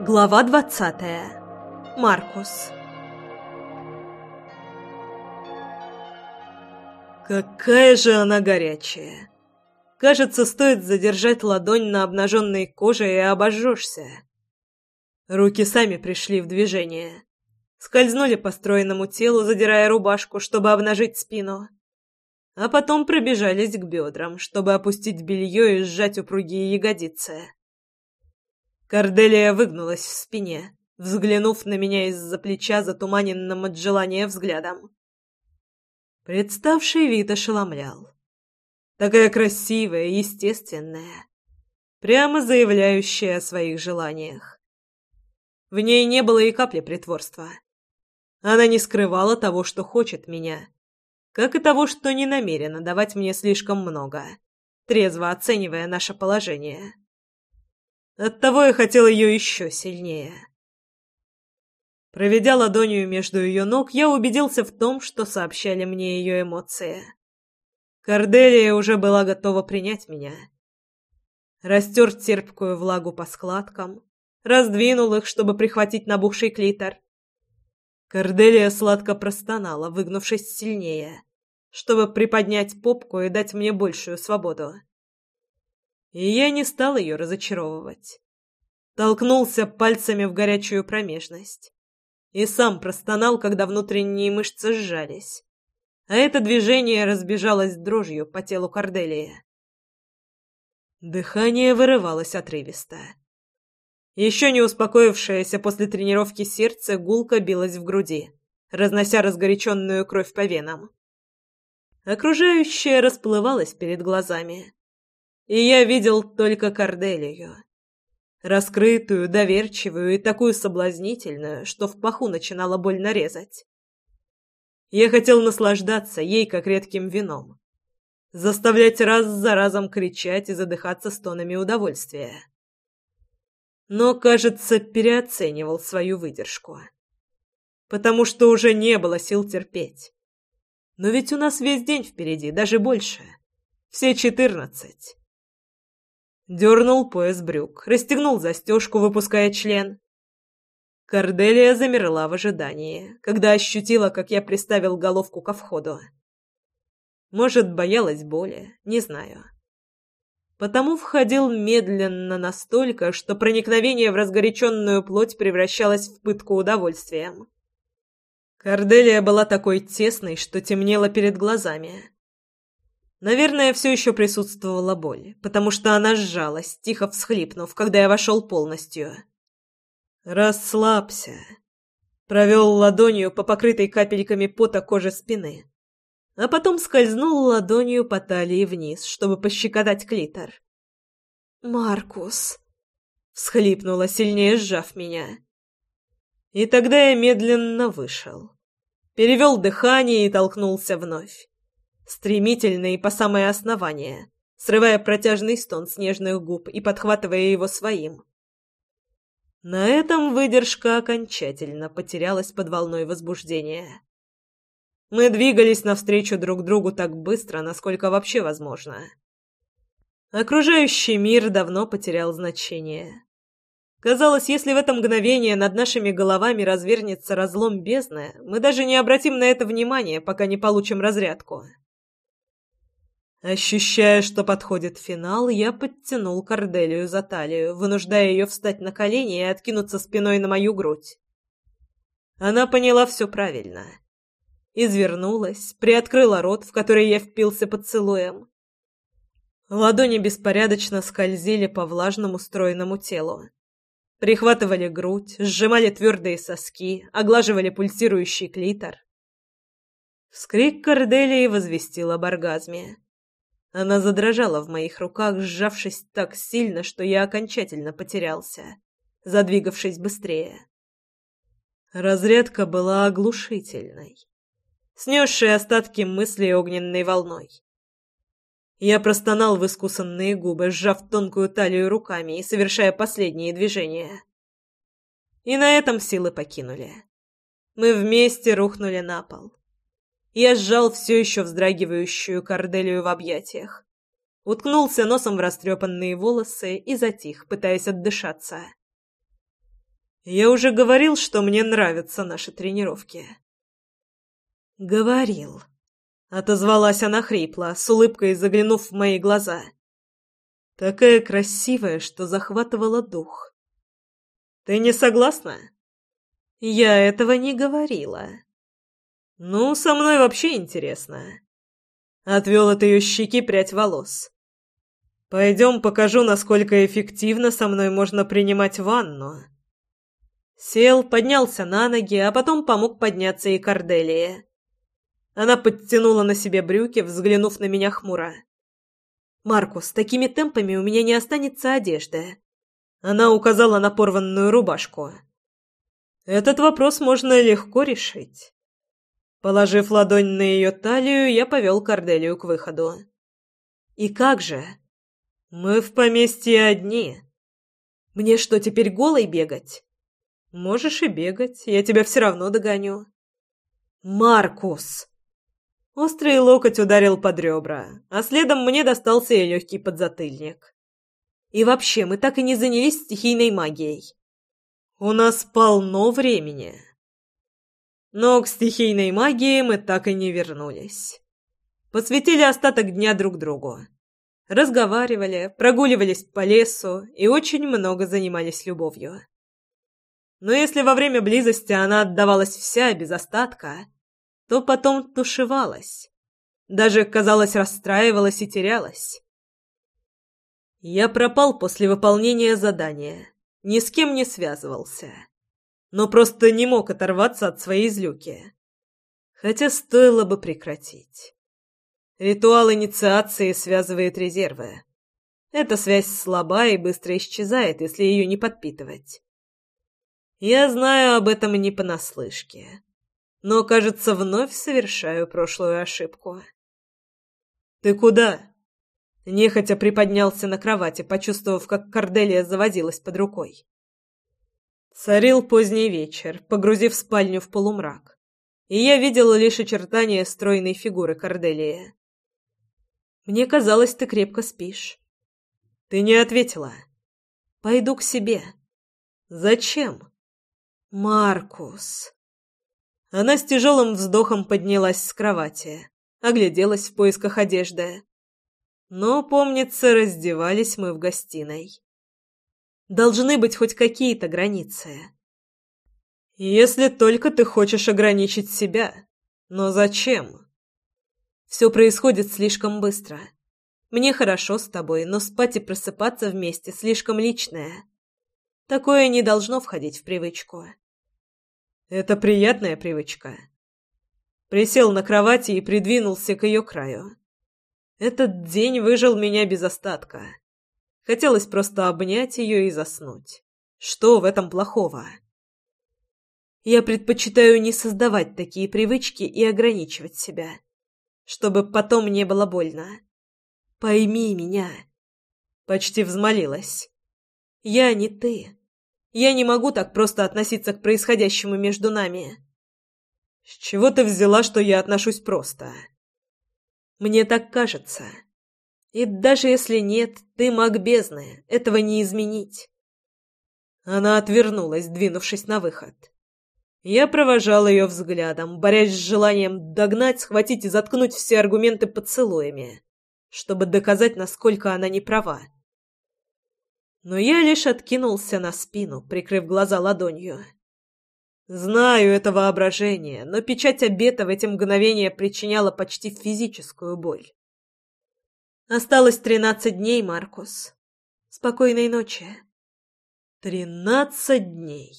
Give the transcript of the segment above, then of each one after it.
Глава двадцатая. Маркус. Какая же она горячая. Кажется, стоит задержать ладонь на обнаженной коже и обожжешься. Руки сами пришли в движение. Скользнули по стройному телу, задирая рубашку, чтобы обнажить спину. А потом пробежались к бедрам, чтобы опустить белье и сжать упругие ягодицы. Корделия выгнулась в спине, взглянув на меня из-за плеча затуманенным от желания взглядом. Представший вид ошеломлял. Такая красивая, естественная, прямо заявляющая о своих желаниях. В ней не было и капли притворства. Она не скрывала того, что хочет меня, как и того, что не намерена давать мне слишком много, трезво оценивая наше положение. Оттого я хотел ее еще сильнее. Проведя ладонью между ее ног, я убедился в том, что сообщали мне ее эмоции. Корделия уже была готова принять меня. Растер терпкую влагу по складкам, раздвинул их, чтобы прихватить набухший клитор. Корделия сладко простонала, выгнувшись сильнее, чтобы приподнять попку и дать мне большую свободу. И я не стал ее разочаровывать. Толкнулся пальцами в горячую промежность. И сам простонал, когда внутренние мышцы сжались. А это движение разбежалось дрожью по телу Корделии. Дыхание вырывалось отрывисто. Еще не успокоившееся после тренировки сердце гулко билось в груди, разнося разгоряченную кровь по венам. Окружающее расплывалось перед глазами и я видел только Корделию. Раскрытую, доверчивую и такую соблазнительную, что в паху начинала больно резать. Я хотел наслаждаться ей, как редким вином. Заставлять раз за разом кричать и задыхаться стонами удовольствия. Но, кажется, переоценивал свою выдержку. Потому что уже не было сил терпеть. Но ведь у нас весь день впереди, даже больше. Все четырнадцать. Дернул пояс брюк, расстегнул застежку, выпуская член. Корделия замерла в ожидании, когда ощутила, как я приставил головку ко входу. Может, боялась боли, не знаю. Потому входил медленно настолько, что проникновение в разгоряченную плоть превращалось в пытку удовольствием. Корделия была такой тесной, что темнело перед глазами. Наверное, все еще присутствовала боль, потому что она сжалась, тихо всхлипнув, когда я вошел полностью. «Расслабься», — провел ладонью по покрытой капельками пота коже спины, а потом скользнул ладонью по талии вниз, чтобы пощекотать клитор. «Маркус», — всхлипнула, сильнее сжав меня. И тогда я медленно вышел, перевел дыхание и толкнулся вновь стремительно и по самое основание, срывая протяжный стон с нежных губ и подхватывая его своим. На этом выдержка окончательно потерялась под волной возбуждения. Мы двигались навстречу друг другу так быстро, насколько вообще возможно. Окружающий мир давно потерял значение. Казалось, если в это мгновение над нашими головами развернется разлом бездны, мы даже не обратим на это внимания, пока не получим разрядку. Ощущая, что подходит финал, я подтянул Корделию за талию, вынуждая ее встать на колени и откинуться спиной на мою грудь. Она поняла все правильно. Извернулась, приоткрыла рот, в который я впился поцелуем. Ладони беспорядочно скользили по влажному стройному телу. Прихватывали грудь, сжимали твердые соски, оглаживали пульсирующий клитор. Вскрик Корделии возвестил об оргазме. Она задрожала в моих руках, сжавшись так сильно, что я окончательно потерялся, задвигавшись быстрее. Разрядка была оглушительной, снесшей остатки мыслей огненной волной. Я простонал в искусанные губы, сжав тонкую талию руками и совершая последние движения. И на этом силы покинули. Мы вместе рухнули на пол. Я сжал все еще вздрагивающую Корделию в объятиях. Уткнулся носом в растрепанные волосы и затих, пытаясь отдышаться. Я уже говорил, что мне нравятся наши тренировки. Говорил. Отозвалась она хрипло, с улыбкой заглянув в мои глаза. Такая красивая, что захватывала дух. Ты не согласна? Я этого не говорила. Ну, со мной вообще интересно. Отвел от ее щеки прядь волос. Пойдем покажу, насколько эффективно со мной можно принимать ванну. Сел, поднялся на ноги, а потом помог подняться и Корделии. Она подтянула на себе брюки, взглянув на меня хмуро. «Маркус, такими темпами у меня не останется одежды». Она указала на порванную рубашку. «Этот вопрос можно легко решить». Положив ладонь на ее талию, я повел Корделию к выходу. «И как же?» «Мы в поместье одни. Мне что, теперь голой бегать?» «Можешь и бегать, я тебя все равно догоню». «Маркус!» Острый локоть ударил под ребра, а следом мне достался и легкий подзатыльник. И вообще, мы так и не занялись стихийной магией. У нас полно времени. Но к стихийной магии мы так и не вернулись. Посвятили остаток дня друг другу. Разговаривали, прогуливались по лесу и очень много занимались любовью. Но если во время близости она отдавалась вся без остатка, то потом тушевалась. Даже, казалось, расстраивалась и терялась. Я пропал после выполнения задания, ни с кем не связывался, но просто не мог оторваться от своей злюки. Хотя стоило бы прекратить. Ритуал инициации связывает резервы. Эта связь слаба и быстро исчезает, если ее не подпитывать. Я знаю об этом не понаслышке но, кажется, вновь совершаю прошлую ошибку. «Ты куда?» Нехотя приподнялся на кровати, почувствовав, как Корделия заводилась под рукой. Царил поздний вечер, погрузив спальню в полумрак, и я видела лишь очертания стройной фигуры Корделии. «Мне казалось, ты крепко спишь». «Ты не ответила». «Пойду к себе». «Зачем?» «Маркус». Она с тяжелым вздохом поднялась с кровати, огляделась в поисках одежды. Но, помнится, раздевались мы в гостиной. Должны быть хоть какие-то границы. Если только ты хочешь ограничить себя. Но зачем? Все происходит слишком быстро. Мне хорошо с тобой, но спать и просыпаться вместе слишком личное. Такое не должно входить в привычку. Это приятная привычка. Присел на кровати и придвинулся к ее краю. Этот день выжил меня без остатка. Хотелось просто обнять ее и заснуть. Что в этом плохого? Я предпочитаю не создавать такие привычки и ограничивать себя, чтобы потом не было больно. Пойми меня. Почти взмолилась. Я не ты. Я не могу так просто относиться к происходящему между нами. С чего ты взяла, что я отношусь просто? Мне так кажется. И даже если нет, ты маг бездны, этого не изменить. Она отвернулась, двинувшись на выход. Я провожал ее взглядом, борясь с желанием догнать, схватить и заткнуть все аргументы поцелуями, чтобы доказать, насколько она не права. Но я лишь откинулся на спину, прикрыв глаза ладонью. Знаю это воображение, но печать обета в эти мгновения причиняла почти физическую боль. Осталось тринадцать дней, Маркус. Спокойной ночи. Тринадцать дней.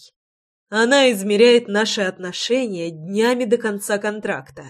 Она измеряет наши отношения днями до конца контракта.